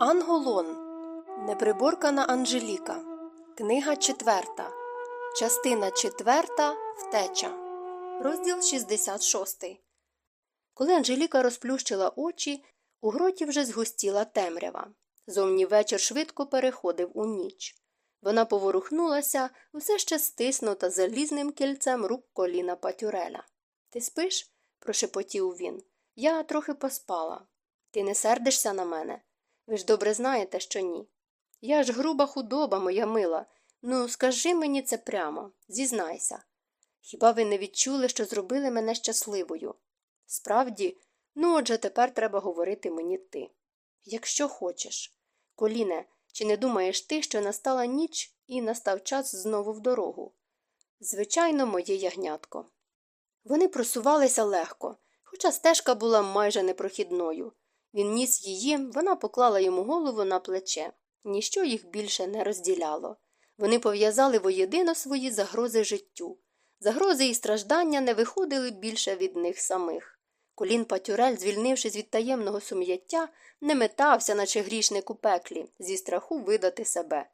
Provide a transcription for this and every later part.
Анголон. Неприборкана Анжеліка. Книга четверта. Частина четверта. Втеча. Розділ 66. Коли Анжеліка розплющила очі, у гроті вже згустіла темрява. Зовні вечір швидко переходив у ніч. Вона поворухнулася, усе ще стиснута залізним кільцем рук коліна Патюреля. Ти спиш? прошепотів він. Я трохи поспала. Ти не сердишся на мене? Ви ж добре знаєте, що ні. Я ж груба худоба, моя мила. Ну, скажи мені це прямо, зізнайся. Хіба ви не відчули, що зробили мене щасливою? Справді, ну отже тепер треба говорити мені ти. Якщо хочеш. Коліне, чи не думаєш ти, що настала ніч і настав час знову в дорогу? Звичайно, моє ягнятко. Вони просувалися легко, хоча стежка була майже непрохідною. Він ніс її, вона поклала йому голову на плече. Ніщо їх більше не розділяло. Вони пов'язали воєдино свої загрози життю. Загрози і страждання не виходили більше від них самих. Колін Патюрель, звільнившись від таємного сум'яття, не метався, наче грішник у пеклі, зі страху видати себе.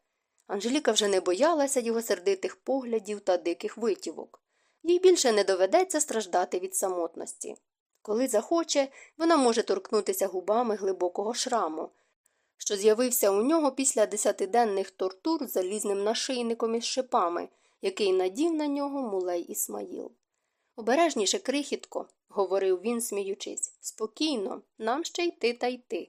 Анжеліка вже не боялася його сердитих поглядів та диких витівок. Їй більше не доведеться страждати від самотності. Коли захоче, вона може торкнутися губами глибокого шраму, що з'явився у нього після десятиденних тортур залізним нашийником із шипами, який надів на нього мулей Ісмаїл. Обережніше, крихітко, говорив він, сміючись, спокійно, нам ще йти та йти.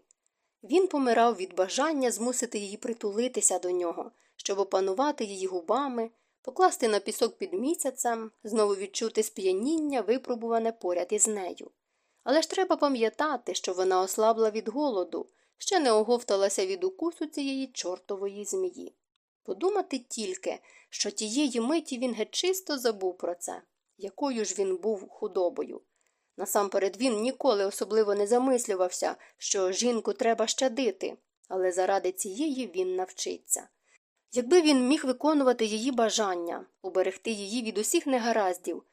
Він помирав від бажання змусити її притулитися до нього, щоб опанувати її губами, покласти на пісок під місяцем, знову відчути сп'яніння, випробуване поряд із нею. Але ж треба пам'ятати, що вона ослабла від голоду, ще не оговталася від укусу цієї чортової змії. Подумати тільки, що тієї миті він геть чисто забув про це, якою ж він був худобою. Насамперед він ніколи особливо не замислювався, що жінку треба щадити, але заради цієї він навчиться. Якби він міг виконувати її бажання, уберегти її від усіх негараздів,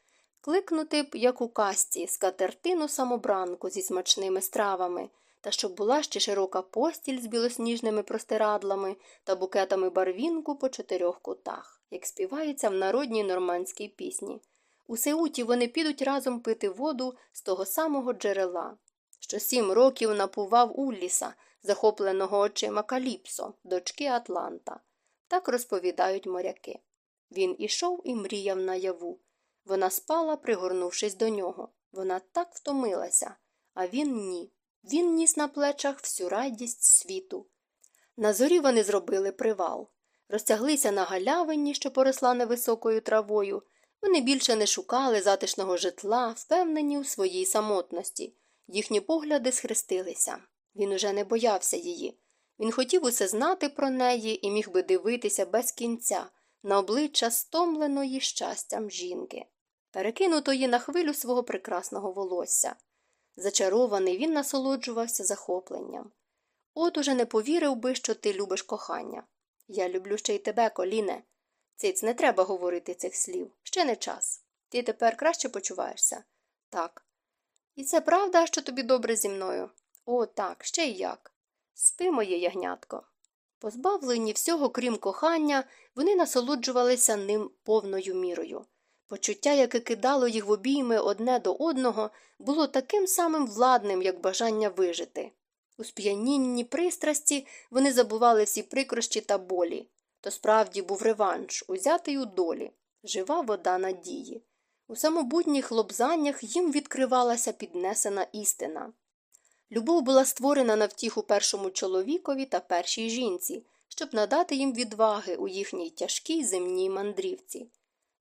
кликнути б, як у касті, скатертину самобранку зі смачними стравами, та щоб була ще широка постіль з білосніжними простирадлами та букетами барвінку по чотирьох кутах, як співається в народній нормандській пісні. У Сеуті вони підуть разом пити воду з того самого джерела, що сім років напував Улліса, захопленого очима Каліпсо, дочки Атланта. Так розповідають моряки. Він ішов і мріяв наяву. Вона спала, пригорнувшись до нього. Вона так втомилася, а він ні. Він ніс на плечах всю радість світу. На зорі вони зробили привал, розтяглися на галявині, що поросла невисокою травою. Вони більше не шукали затишного житла, впевнені у своїй самотності. Їхні погляди схрестилися. Він уже не боявся її. Він хотів усе знати про неї і міг би дивитися без кінця на обличчя стомленої щастям жінки, перекинутої на хвилю свого прекрасного волосся. Зачарований, він насолоджувався захопленням. От уже не повірив би, що ти любиш кохання. Я люблю ще й тебе, коліне. Циць, не треба говорити цих слів. Ще не час. Ти тепер краще почуваєшся? Так. І це правда, що тобі добре зі мною? О, так, ще й як. Спи, моє ягнятко. Позбавлені всього, крім кохання, вони насолоджувалися ним повною мірою. Почуття, яке кидало їх в обійми одне до одного, було таким самим владним, як бажання вижити. У сп'янінні пристрасті вони забували всі прикрощі та болі. То справді був реванш, узятий у долі, жива вода надії. У самобутніх лобзаннях їм відкривалася піднесена істина. Любов була створена на втіху першому чоловікові та першій жінці, щоб надати їм відваги у їхній тяжкій земній мандрівці.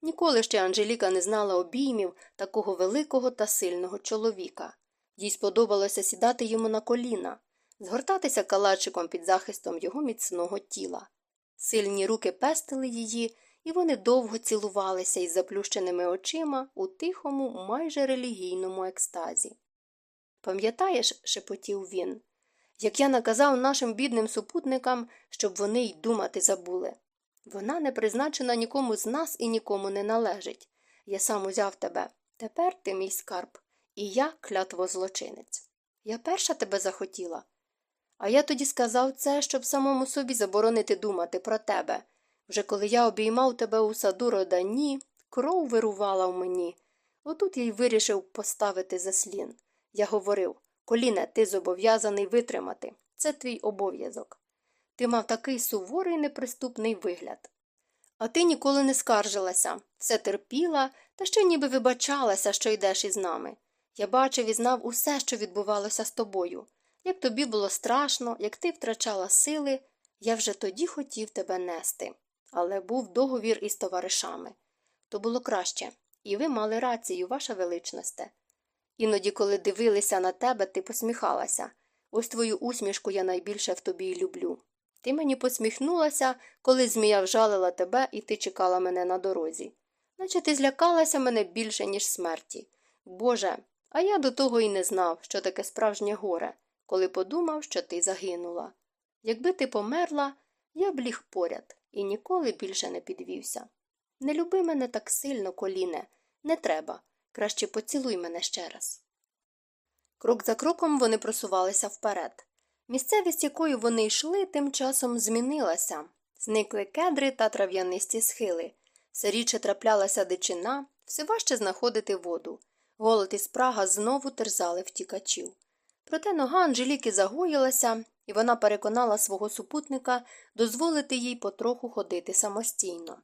Ніколи ще Анжеліка не знала обіймів такого великого та сильного чоловіка. Їй сподобалося сідати йому на коліна, згортатися калачиком під захистом його міцного тіла. Сильні руки пестили її, і вони довго цілувалися із заплющеними очима у тихому, майже релігійному екстазі. Пам'ятаєш, шепотів він, як я наказав нашим бідним супутникам, щоб вони й думати забули. Вона не призначена нікому з нас і нікому не належить. Я сам узяв тебе. Тепер ти мій скарб, і я клятвозлочинець. Я перша тебе захотіла. А я тоді сказав це, щоб самому собі заборонити думати про тебе. Вже коли я обіймав тебе у саду родані, кров вирувала в мені. Отут я й вирішив поставити заслін. Я говорив Коліне, ти зобов'язаний витримати. Це твій обов'язок. Ти мав такий суворий неприступний вигляд. А ти ніколи не скаржилася, все терпіла та ще ніби вибачалася, що йдеш із нами. Я бачив і знав усе, що відбувалося з тобою. Як тобі було страшно, як ти втрачала сили, я вже тоді хотів тебе нести. Але був договір із товаришами. То було краще, і ви мали рацію, ваша величносте. Іноді, коли дивилися на тебе, ти посміхалася. Ось твою усмішку я найбільше в тобі й люблю. Ти мені посміхнулася, коли змія вжалила тебе, і ти чекала мене на дорозі. Наче ти злякалася мене більше, ніж смерті. Боже, а я до того й не знав, що таке справжнє горе, коли подумав, що ти загинула. Якби ти померла, я б ліг поряд і ніколи більше не підвівся. Не люби мене так сильно, коліне, не треба. Краще поцілуй мене ще раз. Крок за кроком вони просувалися вперед. Місцевість, якою вони йшли, тим часом змінилася. Зникли кедри та трав'янисті схили. Все рідше траплялася дичина, все важче знаходити воду. Голод і спрага знову терзали втікачів. Проте нога Анжеліки загоїлася, і вона переконала свого супутника дозволити їй потроху ходити самостійно.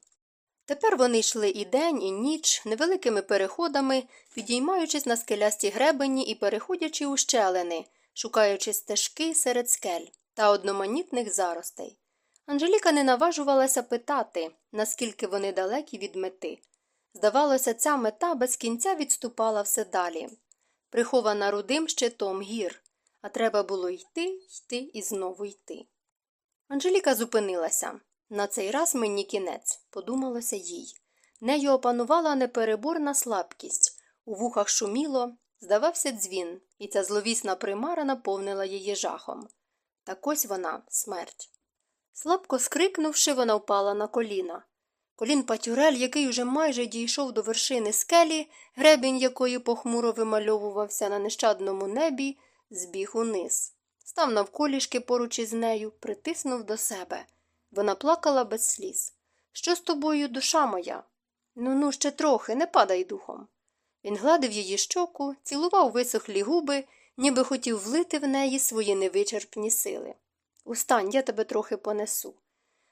Тепер вони йшли і день, і ніч, невеликими переходами, підіймаючись на скелясті гребені і переходячи у щелини, шукаючи стежки серед скель та одноманітних заростей. Анжеліка не наважувалася питати, наскільки вони далекі від мети. Здавалося, ця мета без кінця відступала все далі, прихована рудим щитом гір, а треба було йти, йти і знову йти. Анжеліка зупинилася. На цей раз мені кінець, подумалося їй. Нею опанувала непереборна слабкість, у вухах шуміло, здавався дзвін, і ця зловісна примара наповнила її жахом. Так ось вона смерть. Слабко скрикнувши, вона впала на коліна. Колін Патюрель, який уже майже дійшов до вершини скелі, гребінь якої похмуро вимальовувався на нещадному небі, збіг униз. Став навколішки поруч із нею, притиснув до себе. Вона плакала без сліз. Що з тобою, душа моя? Ну ну, ще трохи, не падай духом. Він гладив її щоку, цілував висохлі губи, ніби хотів влити в неї свої невичерпні сили. Устань, я тебе трохи понесу.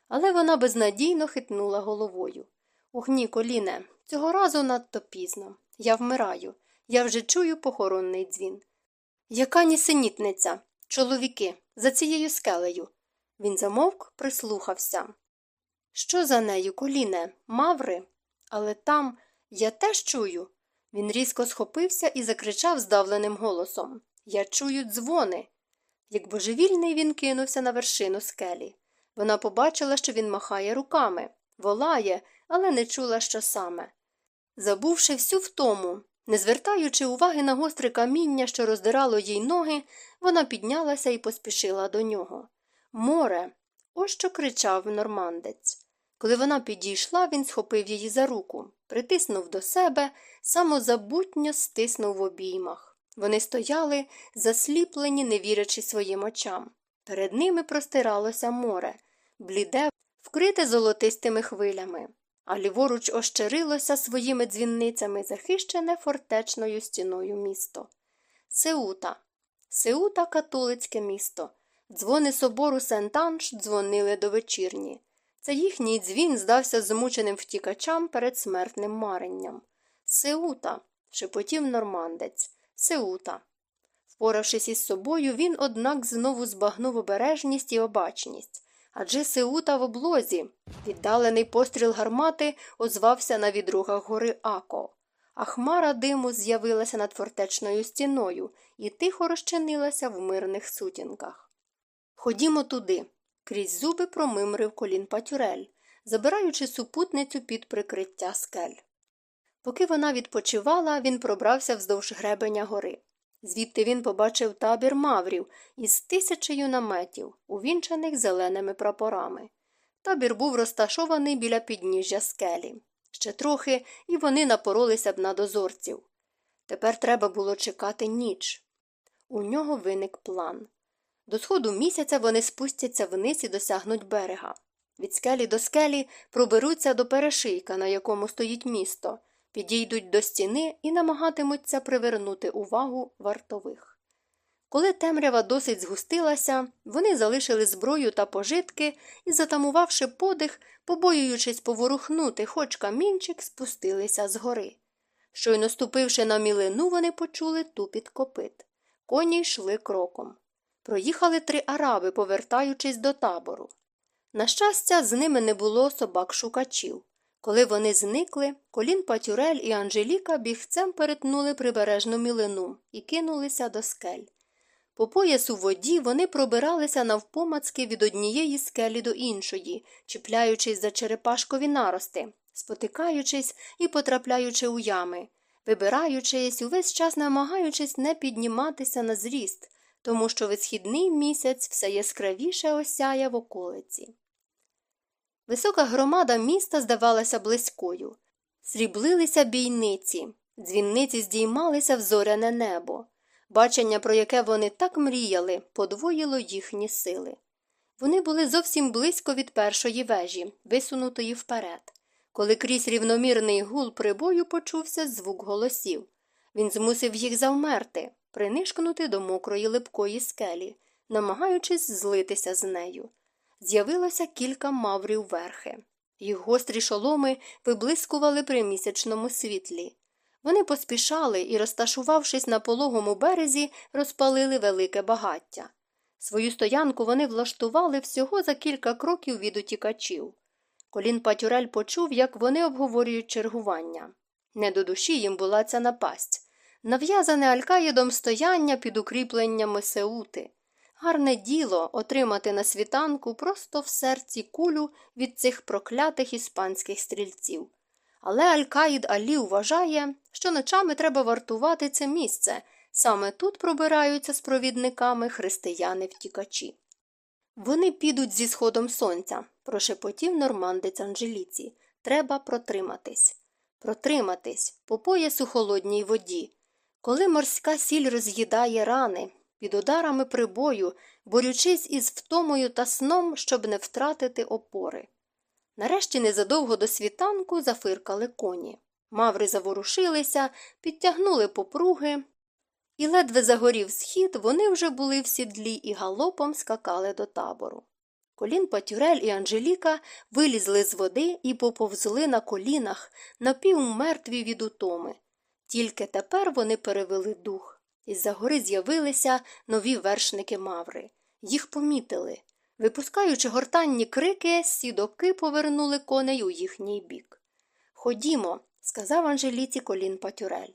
Але вона безнадійно хитнула головою. Ох ні, коліне, цього разу надто пізно. Я вмираю. Я вже чую похоронний дзвін. Яка нісенітниця, чоловіки, за цією скелею. Він замовк, прислухався. Що за нею, коліне, маври? Але там я теж чую. Він різко схопився і закричав здавленим голосом Я чую дзвони. Як божевільний він кинувся на вершину скелі. Вона побачила, що він махає руками, волає, але не чула, що саме. Забувши всю втому, не звертаючи уваги на гостре каміння, що роздирало їй ноги, вона піднялася і поспішила до нього. Море. Ось що кричав нормандець. Коли вона підійшла, він схопив її за руку, притиснув до себе, самозабутньо стиснув в обіймах. Вони стояли, засліплені, не вірячи своїм очам. Перед ними простиралося море, бліде, вкрите золотистими хвилями, а ліворуч ощерилося своїми дзвінницями захищене фортечною стіною місто. Сеута. Сеута католицьке місто. Дзвони собору Сент-Анж дзвонили до вечірні. Це їхній дзвін здався змученим втікачам перед смертним маренням. Сеута. шепотів нормандець. Сеута. Впоравшись із собою, він, однак, знову збагнув обережність і обачність. Адже Сеута в облозі. Віддалений постріл гармати озвався на відругах гори Ако, а хмара диму з'явилася над фортечною стіною і тихо розчинилася в мирних сутінках. Ходімо туди. Крізь зуби промимрив колін Патюрель, забираючи супутницю під прикриття скель. Поки вона відпочивала, він пробрався вздовж гребеня гори. Звідти він побачив табір маврів із тисячею наметів, увінчаних зеленими прапорами. Табір був розташований біля підніжжя скелі. Ще трохи, і вони напоролися б на дозорців. Тепер треба було чекати ніч. У нього виник план. До сходу місяця вони спустяться вниз і досягнуть берега. Від скелі до скелі проберуться до перешийка, на якому стоїть місто, підійдуть до стіни і намагатимуться привернути увагу вартових. Коли темрява досить згустилася, вони залишили зброю та пожитки і, затамувавши подих, побоюючись поворухнути хоч камінчик, спустилися з гори. Щойно ступивши на мілину, вони почули тупіт копит. Коні йшли кроком. Проїхали три араби, повертаючись до табору. На щастя, з ними не було собак шукачів. Коли вони зникли, колін Патюрель і Анжеліка бігцем перетнули прибережну мілину і кинулися до скель. По пояс у воді вони пробиралися навпомацки від однієї скелі до іншої, чіпляючись за черепашкові нарости, спотикаючись і потрапляючи у ями, вибираючись, увесь час намагаючись не підніматися на зріст, тому що висхідний місяць все яскравіше осяє в околиці. Висока громада міста здавалася близькою. Сріблилися бійниці, дзвінниці здіймалися в зоряне небо. Бачення, про яке вони так мріяли, подвоїло їхні сили. Вони були зовсім близько від першої вежі, висунутої вперед. Коли крізь рівномірний гул прибою почувся звук голосів. Він змусив їх завмерти, принишкнути до мокрої липкої скелі, намагаючись злитися з нею. З'явилося кілька маврів верхи. Їх гострі шоломи виблискували при місячному світлі. Вони поспішали і, розташувавшись на пологому березі, розпалили велике багаття. Свою стоянку вони влаштували всього за кілька кроків від утікачів. Колін Патюрель почув, як вони обговорюють чергування. Не до душі їм була ця напасть. Нав'язане Алькаїдом стояння під укріпленнями Сеути. Гарне діло отримати на світанку просто в серці кулю від цих проклятих іспанських стрільців. Але Аль-Каїд Алі вважає, що ночами треба вартувати це місце. Саме тут пробираються з провідниками християни втікачі. Вони підуть зі сходом сонця, прошепотів нормандець Анжеліці. Треба протриматись. Протриматись по у холодній воді. Коли морська сіль роз'їдає рани, під ударами прибою, борючись із втомою та сном, щоб не втратити опори. Нарешті незадовго до світанку зафиркали коні. Маври заворушилися, підтягнули попруги, і ледве загорів схід, вони вже були в сідлі і галопом скакали до табору. Колін Патюрель і Анжеліка вилізли з води і поповзли на колінах, напівмертві від утоми. Тільки тепер вони перевели дух. Із за гори з'явилися нові вершники маври. Їх помітили. Випускаючи гортанні крики, сідоки повернули коней у їхній бік. Ходімо, сказав Анжеліці колін Патюрель.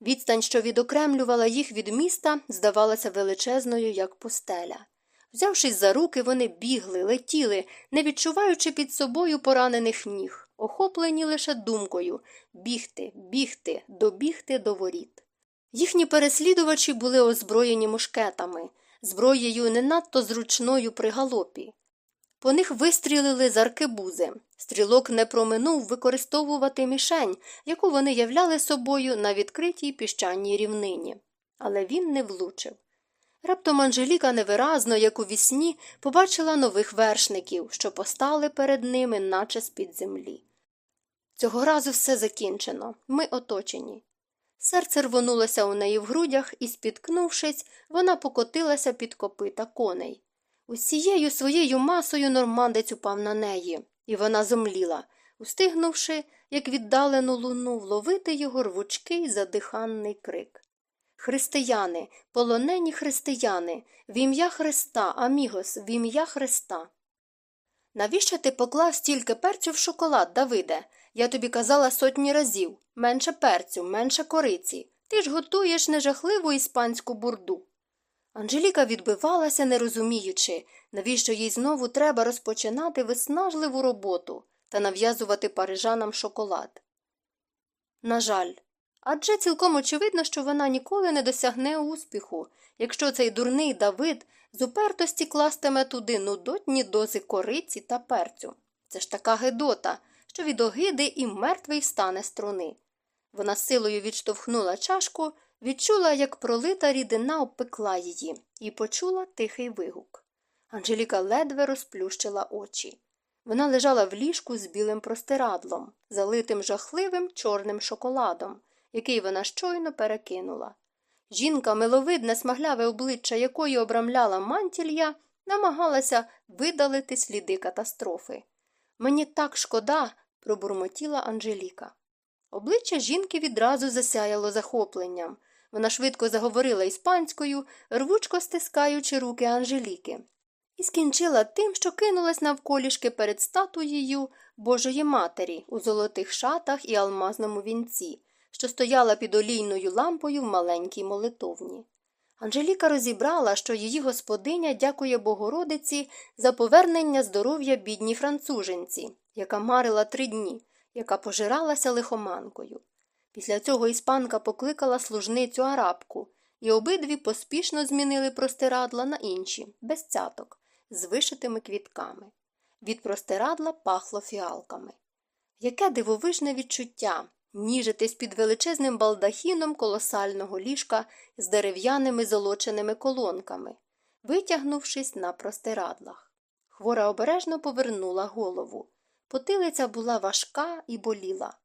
Відстань, що відокремлювала їх від міста, здавалася величезною, як пустеля. Взявшись за руки, вони бігли, летіли, не відчуваючи під собою поранених ніг, охоплені лише думкою бігти, бігти, добігти до воріт. Їхні переслідувачі були озброєні мушкетами, зброєю не надто зручною при галопі. По них вистрілили з аркебузи. Стрілок не проминув використовувати мішень, яку вони являли собою на відкритій піщаній рівнині. Але він не влучив. Раптом Анжеліка невиразно, як у вісні, побачила нових вершників, що постали перед ними, наче з під землі. Цього разу все закінчено. Ми оточені. Серце рвонулося у неї в грудях і, спіткнувшись, вона покотилася під копита коней. Усією своєю масою нормандець упав на неї, і вона зомліла, устигнувши, як віддалену луну, вловити його рвучкий задиханний крик. Християни, полонені християни, в ім'я Христа, Амігос, в ім'я Христа. Навіщо ти поклав стільки перцю в шоколад, Давиде? Я тобі казала сотні разів менше перцю, менше кориці. Ти ж готуєш нежахливу іспанську бурду. Анжеліка відбивалася, не розуміючи, навіщо їй знову треба розпочинати виснажливу роботу та нав'язувати парижанам шоколад. На жаль, адже цілком очевидно, що вона ніколи не досягне успіху, якщо цей дурний Давид з упертості кластиме туди нудотні дози кориці та перцю. Це ж така гидота, що від огиди і мертвий встане струни. Вона силою відштовхнула чашку відчула, як пролита рідина обпекла її, і почула тихий вигук. Анжеліка ледве розплющила очі. Вона лежала в ліжку з білим простирадлом, залитим жахливим чорним шоколадом, який вона щойно перекинула. Жінка, миловидне, смагляве обличчя якої обрамляла мантілья, намагалася видалити сліди катастрофи. Мені так шкода, пробурмотіла Анжеліка. Обличчя жінки відразу засяяло захопленням. Вона швидко заговорила іспанською, рвучко стискаючи руки Анжеліки, і скінчила тим, що кинулась навколішки перед статуєю Божої Матері у золотих шатах і алмазному вінці, що стояла під олійною лампою в маленькій молитовні. Анжеліка розібрала, що її господиня дякує Богородиці за повернення здоров'я бідній француженці, яка марила три дні, яка пожиралася лихоманкою. Після цього іспанка покликала служницю арабку, і обидві поспішно змінили простирадла на інші, без цяток, з вишитими квітками. Від простирадла пахло фіалками. Яке дивовижне відчуття ніжитись під величезним балдахіном колосального ліжка з дерев'яними золоченими колонками, витягнувшись на простирадлах. Хвора обережно повернула голову. Потилиця була важка і боліла.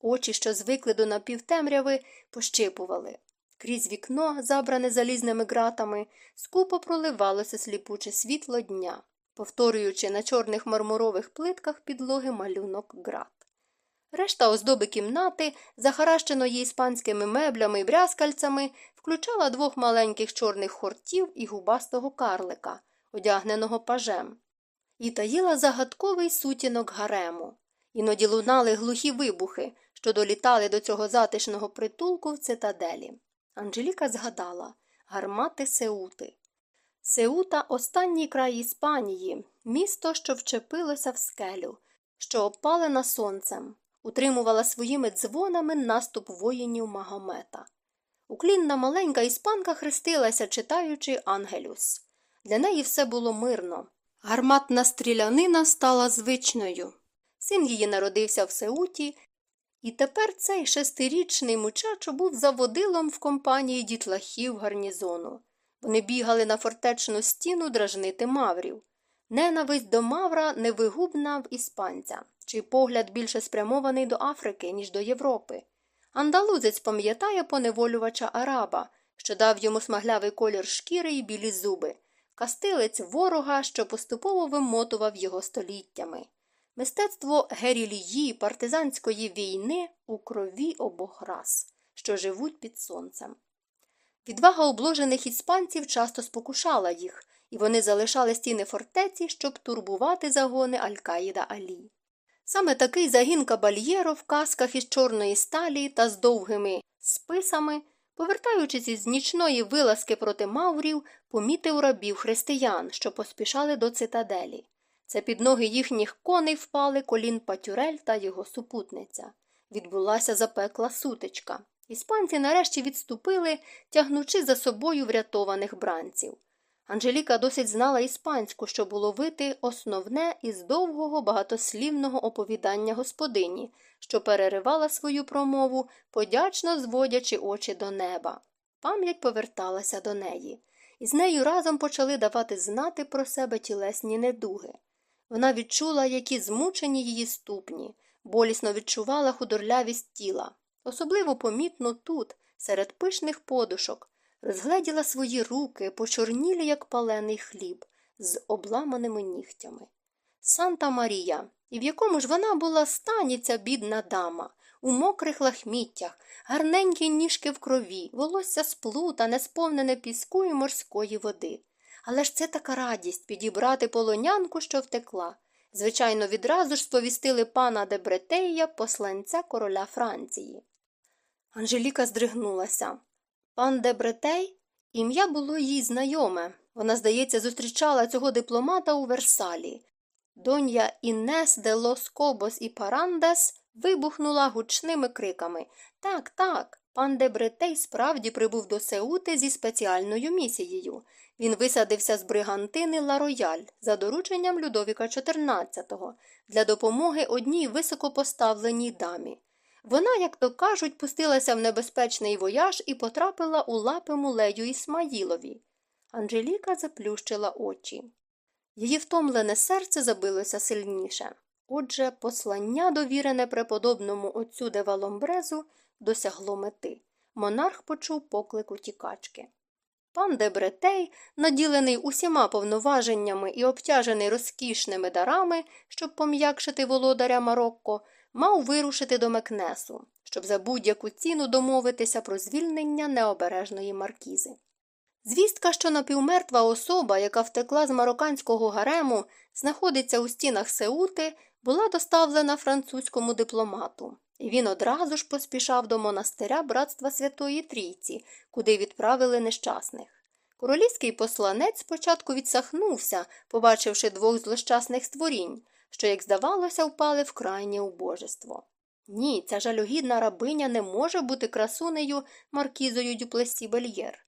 Очі, що звикли до напівтемряви, пощипували. Крізь вікно, забране залізними ґратами, скупо проливалося сліпуче світло дня, повторюючи на чорних мармурових плитках підлоги малюнок ґрат. Решта оздоби кімнати, захаращеної іспанськими меблями і брязкальцями, включала двох маленьких чорних хортів і губастого карлика, одягненого пажем, і таїла загадковий сутінок гарему. Іноді лунали глухі вибухи, що долітали до цього затишного притулку в цитаделі. Анжеліка згадала гармати Сеути. Сеута останній край Іспанії, місто, що вчепилося в скелю, що опалена сонцем, утримувала своїми дзвонами наступ воїнів Магомета. Уклінна маленька іспанка хрестилася, читаючи Ангелюс. Для неї все було мирно. Гарматна стрілянина стала звичною. Син її народився в Сеуті, і тепер цей шестирічний мучачо був заводилом в компанії дітлахів гарнізону. Вони бігали на фортечну стіну дражнити маврів. Ненависть до мавра невигубна в іспанця, чий погляд більше спрямований до Африки, ніж до Європи. Андалузець пам'ятає поневолювача араба, що дав йому смаглявий колір шкіри і білі зуби, кастилець ворога, що поступово вимотував його століттями. Мистецтво герілії партизанської війни у крові обох рас, що живуть під сонцем. Відвага обложених іспанців часто спокушала їх, і вони залишали стіни фортеці, щоб турбувати загони Аль-Каїда Алі. Саме такий загін кабальєро в касках із чорної сталі та з довгими списами, повертаючись із нічної вилазки проти маврів, помітив рабів християн, що поспішали до цитаделі. Це під ноги їхніх коней впали колін Патюрель та його супутниця. Відбулася запекла сутичка. Іспанці нарешті відступили, тягнучи за собою врятованих бранців. Анжеліка досить знала іспанську, щоб уловити основне із довгого багатослівного оповідання господині, що переривала свою промову, подячно зводячи очі до неба. Пам'ять поверталася до неї, і з нею разом почали давати знати про себе тілесні недуги. Вона відчула, які змучені її ступні, болісно відчувала худорлявість тіла, особливо помітно тут, серед пишних подушок, розгледіла свої руки, почорнілі, як палений хліб, з обламаними нігтями. Санта Марія, і в якому ж вона була стані ця бідна дама, у мокрих лахміттях, гарненькі ніжки в крові, волосся сплута, сповнене піску і морської води. Але ж це така радість підібрати полонянку, що втекла. Звичайно, відразу ж сповістили пана де Бретея, посланця короля Франції. Анжеліка здригнулася. Пан де Бретей? Ім'я було їй знайоме. Вона, здається, зустрічала цього дипломата у Версалі. Донья Інес де Лос Кобос і Парандес вибухнула гучними криками Так, так, пан де Бретей справді прибув до Сеути зі спеціальною місією. Він висадився з бригантини Ла Рояль за дорученням Людовіка XIV для допомоги одній високопоставленій дамі. Вона, як то кажуть, пустилася в небезпечний вояж і потрапила у лапи мулею Ісмаїлові. Анжеліка заплющила очі. Її втомлене серце забилося сильніше. Отже, послання, довірене преподобному отцю де Валомбрезу, досягло мети. Монарх почув поклик утікачки. Пан де Бретей, наділений усіма повноваженнями і обтяжений розкішними дарами, щоб пом'якшити володаря Марокко, мав вирушити до Мекнесу, щоб за будь-яку ціну домовитися про звільнення необережної маркізи. Звістка, що напівмертва особа, яка втекла з марокканського гарему, знаходиться у стінах Сеути, була доставлена французькому дипломату, і він одразу ж поспішав до монастиря братства Святої Трійці, куди відправили нещасних. Королівський посланець спочатку відсахнувся, побачивши двох злощасних створінь, що, як здавалося, впали в крайнє убожество. Ні, ця жалюгідна рабиня не може бути красунею маркізою Дюплесі Бельєр.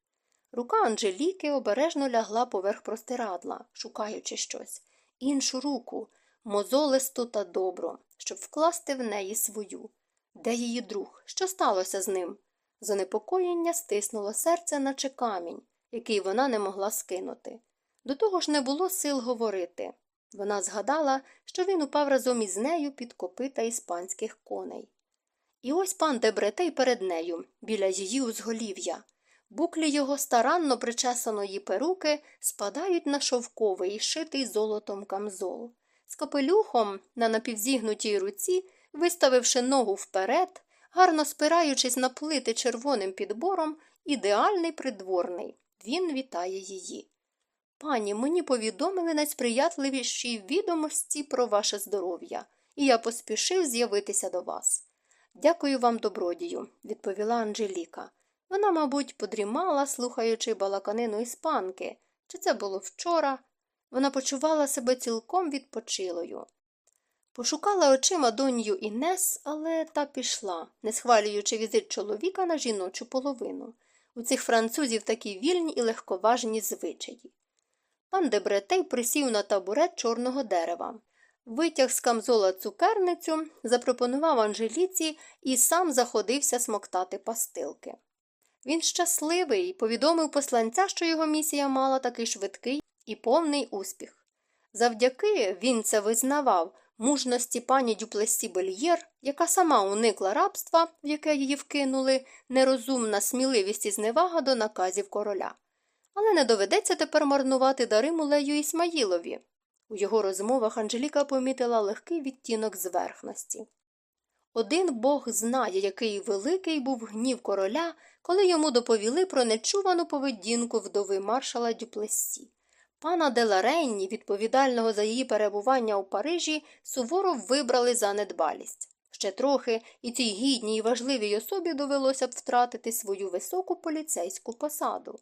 Рука Анжеліки обережно лягла поверх простирадла, шукаючи щось, іншу руку, мозолисту та добру, щоб вкласти в неї свою. Де її друг? Що сталося з ним? Занепокоєння стиснуло серце, наче камінь, який вона не могла скинути. До того ж не було сил говорити. Вона згадала, що він упав разом із нею під копита іспанських коней. І ось пан Дебретей перед нею, біля її узголів'я. Буклі його старанно причесаної перуки спадають на шовковий, шитий золотом камзол. З капелюхом на напівзігнутій руці, виставивши ногу вперед, гарно спираючись на плити червоним підбором, ідеальний придворний. Він вітає її. Пані, мені повідомили найсприятливіші відомості про ваше здоров'я, і я поспішив з'явитися до вас. Дякую вам, добродію, відповіла Анжеліка. Вона, мабуть, подрімала, слухаючи балаканину іспанки. Чи це було вчора? Вона почувала себе цілком відпочилою. Пошукала очима донью Інес, але та пішла, не схвалюючи візит чоловіка на жіночу половину. У цих французів такі вільні і легковажні звичаї. Пан Дебретей присів на табурет чорного дерева, витяг з камзола цукерницю, запропонував Анжеліці і сам заходився смоктати пастилки. Він щасливий повідомив посланця, що його місія мала такий швидкий і повний успіх. Завдяки він це визнавав мужності пані Дюплесі Бельєр, яка сама уникла рабства, в яке її вкинули, нерозумна сміливість і зневага до наказів короля. Але не доведеться тепер марнувати дари мулею Ісмаїлові. У його розмовах Анжеліка помітила легкий відтінок зверхності. Один бог знає, який великий був гнів короля, коли йому доповіли про нечувану поведінку вдови маршала Дюплесі. Пана Деларенні, відповідального за її перебування у Парижі, суворо вибрали за недбалість. Ще трохи і цій гідній і важливій особі довелося б втратити свою високу поліцейську посаду.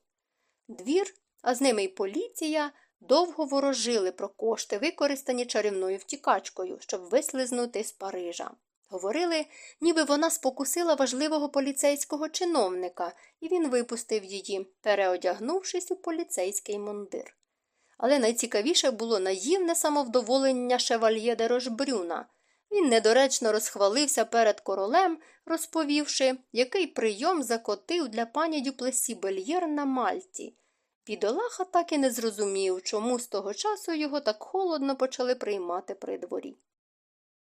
Двір, а з ними й поліція, довго ворожили про кошти, використані чарівною втікачкою, щоб вислизнути з Парижа. Говорили, ніби вона спокусила важливого поліцейського чиновника, і він випустив її, переодягнувшись у поліцейський мундир. Але найцікавіше було наївне самовдоволення шевальє де Рошбрюна. Він недоречно розхвалився перед королем, розповівши, який прийом закотив для пані Дюплесі Бельєр на Мальті. Бідолаха так і не зрозумів, чому з того часу його так холодно почали приймати при дворі.